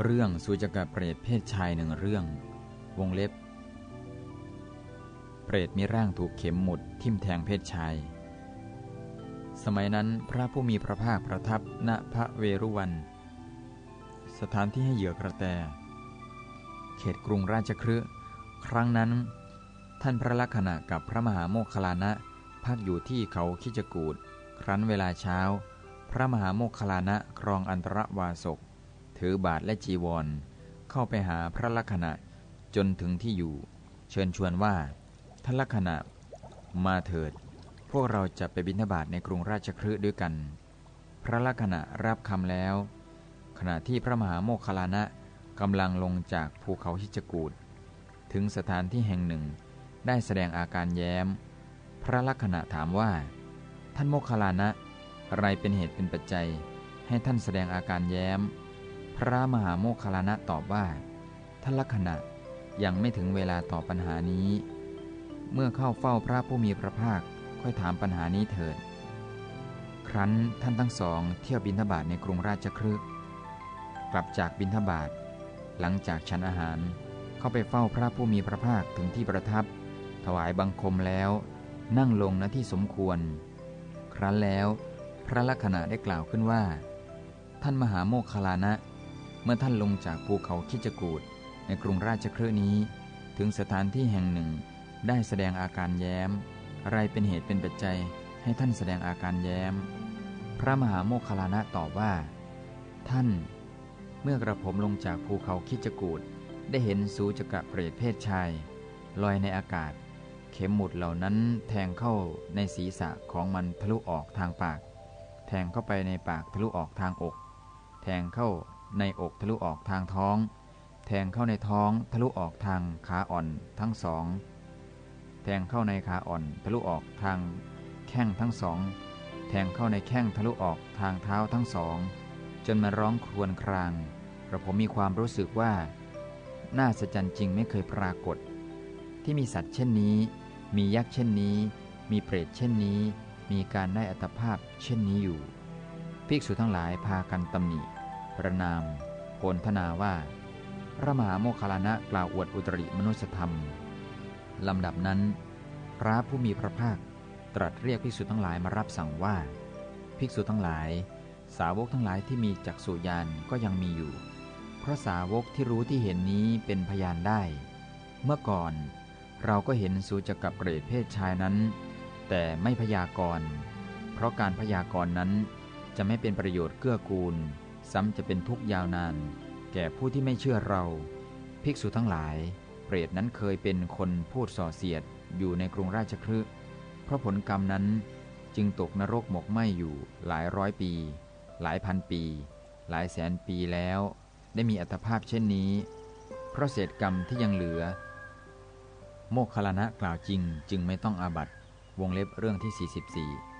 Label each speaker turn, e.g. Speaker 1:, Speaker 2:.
Speaker 1: เรื่องสุจกะเปรตเพศชายหนึ่งเรื่อง วงเล็บ เปรตมีร่างถูกเข็มหมุดทิ่มแทงเพศชาย สมัยนั้นพระผู้มีพระภาคประทับณพระเวรุวัน สถานที่ให้เหยื่อกระแต เขตกรุงราชครืครั้งนั้น ท่านพระลักษณะกับพระมหาโมคคลานะพักอยู่ที่เขาคิจกูดครั้นเวลาเช้า พระมหาโมคคลานะครองอันตรวาสก ถือบาทและจีวร เข้าไปหาพระลักษณะจนถึงที่อยู่ เชิญชวนว่าท่านลักษณะมาเถิด พวกเราจะไปบิณฑบาตในกรุงราชครืด้วยกัน พระลักษณะรับคำแล้ว ขณะที่พระมหาโมคคลานะกำลังลงจากภูเขาฮิจกูดถึงสถานที่แห่งหนึ่ง ได้แสดงอาการแย้ม พระลักษณะถามว่า ท่านโมคคลานะ อะไรเป็นเหตุเป็นปัจจัย ให้ท่านแสดงอาการแย้ม พระมหาโมคคลานะตอบว่าท่านลักษณะยังไม่ถึงเวลาตอบปัญหานี้ เมื่อเข้าเฝ้าพระผู้มีพระภาคค่อยถามปัญหานี้เถิด ครั้นท่านทั้งสองเที่ยวบินทบาทในกรุงราชครึกกลับจากบินทบาทหลังจากฉันอาหาร เข้าไปเฝ้าพระผู้มีพระภาคถึงที่ประทับ ถวายบังคมแล้ว นั่งลงณที่สมควร ครั้นแล้ว พระลักษณะได้กล่าวขึ้นว่า ท่านมหาโมคคลานะ เมื่อท่านลงจากภูเขาคิจกูดในกรุงราชครืนี้ ถึงสถานที่แห่งหนึ่ง ได้แสดงอาการแย้ม อะไรเป็นเหตุเป็นปัจจัยให้ท่านแสดงอาการแย้ม พระมหาโมคคลานะตอบว่า ท่าน เมื่อกระผมลงจากภูเขาคิจกูดได้เห็นสูจกะเปรตเพศชาย ลอยในอากาศ เข็มหมุดเหล่านั้นแทงเข้าในศีรษะของมันทะลุออกทางปาก แทงเข้าไปในปากทะลุออกทางอก แทงเข้า ในอกทะลุออกทางท้อง แทงเข้าในท้องทะลุออกทางขาอ่อนทั้งสอง แทงเข้าในขาอ่อนทะลุออกทางแข้งทั้งสอง แทงเข้าในแข้งทะลุออกทางเท้าทั้งสอง จนมาร้องครวญครางกระผมมีความรู้สึกว่า น่าสะใจจริงไม่เคยปรากฏ ที่มีสัตว์เช่นนี้ มียักษ์เช่นนี้ มีเปรตเช่นนี้ มีการได้อัตภาพเช่นนี้อยู่ ภิกษุทั้งหลายพากันตำหนิ ประนามโพลธนาว่า พระมหาโมคคลานะกล่าวอวดอุตริมนุสธรรมลำดับนั้น พระผู้มีพระภาคตรัสเรียกภิกษุทั้งหลายมารับสั่งว่า ภิกษุทั้งหลาย สาวกทั้งหลายที่มีจักษุญาณก็ยังมีอยู่ เพราะสาวกที่รู้ที่เห็นนี้เป็นพยานได้ เมื่อก่อนเราก็เห็นสูจกับเกรดเพศชายนั้น แต่ไม่พยากรณ์เพราะการพยากรณ์นั้นจะไม่เป็นประโยชน์เกื้อกูล ซ้ำจะเป็นทุกข์ยาวนาน แก่ผู้ที่ไม่เชื่อเรา ภิกษุทั้งหลาย เปรตนั้นเคยเป็นคนพูดส่อเสียดอยู่ในกรุงราชครึเพราะผลกรรมนั้นจึงตกนรกหมกไหมอยู่หลายร้อยปี หลายพันปี หลายแสนปีแล้ว ได้มีอัตภาพเช่นนี้ เพราะเศษกรรมที่ยังเหลือ โมคคลานะกล่าวจริงจึงไม่ต้องอาบัตวงเล็บเรื่องที่ 44